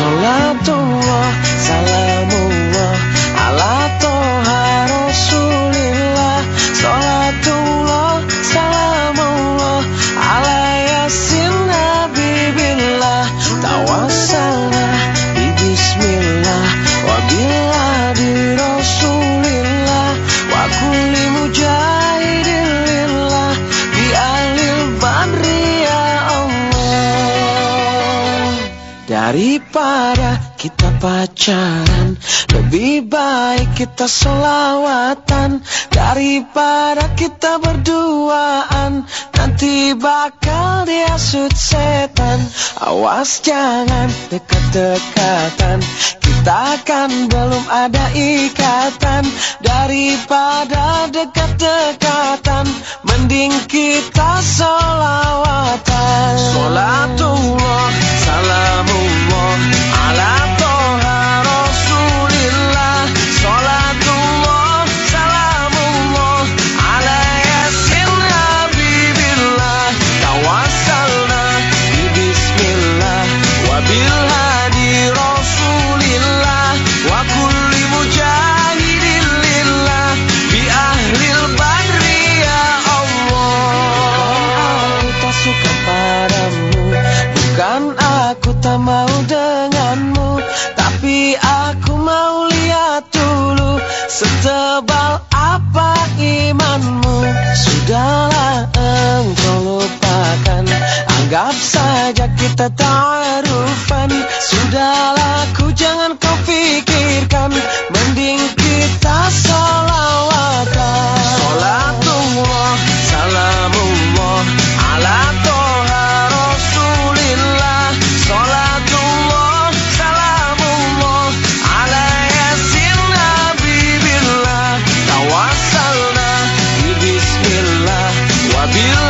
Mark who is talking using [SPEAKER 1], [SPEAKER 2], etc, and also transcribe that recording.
[SPEAKER 1] Salatullah, salamullah Daripada kita pacaran Lebih baik kita selawatan. Daripada kita berduaan Nanti bakal dihasut setan. Awas jangan dekat-dekatan Kita kan belum ada ikatan. Daripada dekat-dekatan Mending kita solawatan denganmu. Tapi aku mau lihat dulu Setebal apa imanmu. Sudahlah engkau lupakan. Anggap saja kita ta'arufan Sudahlah ku jangan kau pikirkan You.